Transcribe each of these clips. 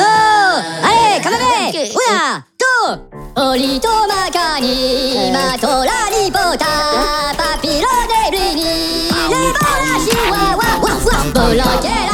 あ、あれ、カメ、おりとまかに、まとらにぼた、パピロデルに、レボラシワワワワ。ワボロケ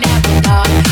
Never thought.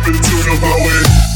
nothing to the poet.